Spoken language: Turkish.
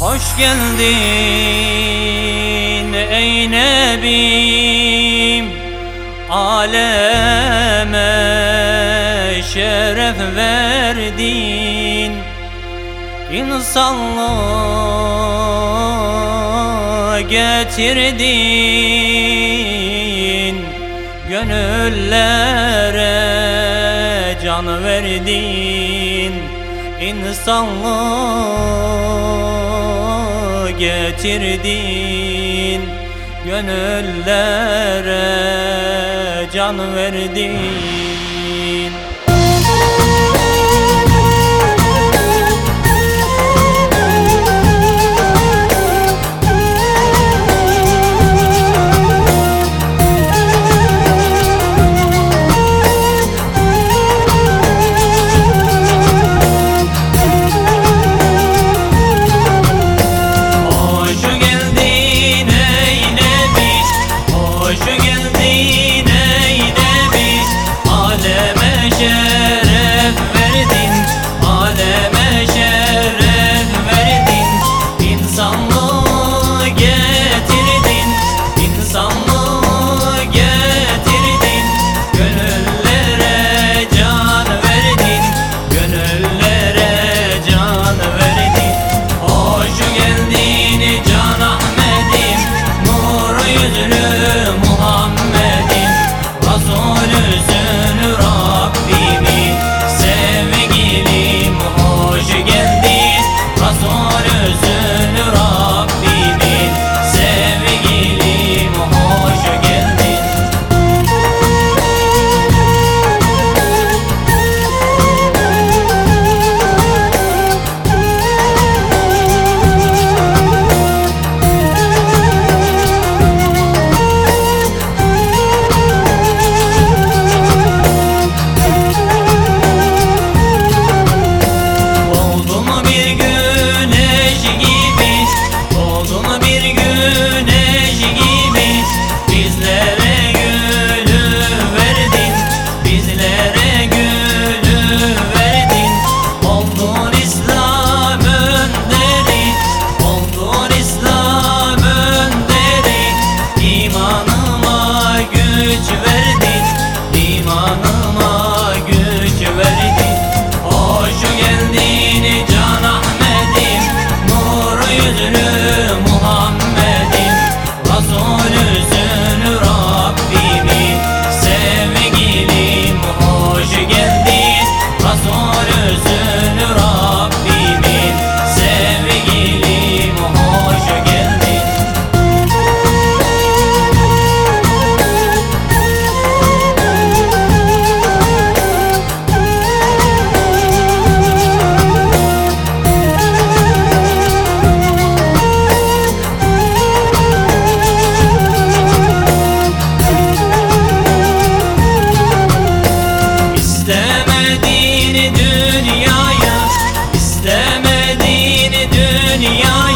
Hoş geldin ey Nebim Aleme şeref verdin. İnsanlığı getirdin Gönüllere can verdin. İnsanlığı geçirdin Gönüllere can verdin. any